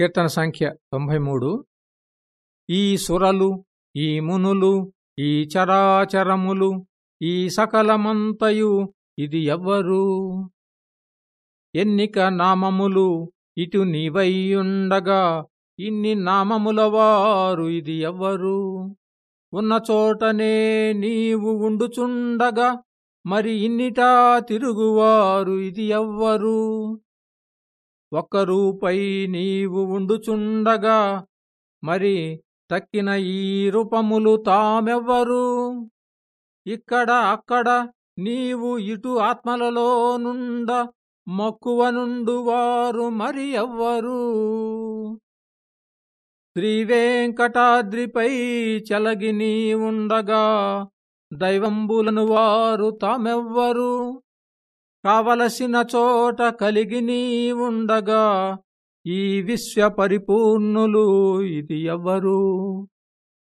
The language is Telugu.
కీర్తన సంఖ్య తొంభై మూడు. ఈ సురలు ఈ మునులు ఈ చరాచరములు ఈ సకలమంతయు ఇది ఎవ్వరు? ఎన్నిక నామములు ఇటు నీవయ్యుండగా ఇన్ని నామముల వారు ఇది ఎవ్వరు? ఉన్న చోటనే నీవు ఉండుచుండగా మరి ఇన్నిటా తిరుగువారు ఇది ఎవ్వరు? ఒక్కరూపై నీవు ఉండుచుండగా మరి తక్కిన ఈ రూపములు తామెవ్వరు? ఇక్కడ అక్కడ నీవు ఇటు ఆత్మలలో నుండ మక్కువ నుండు వారు మరి ఎవ్వరు? శ్రీవేంకటాద్రిపై చలగి నీవుండగా ఉండగా దైవంబులను వారు తామెవ్వరు? కావలసిన చోట కలిగి నీ ఉండగా ఈ విశ్వ పరిపూర్ణులు ఇది ఎవరు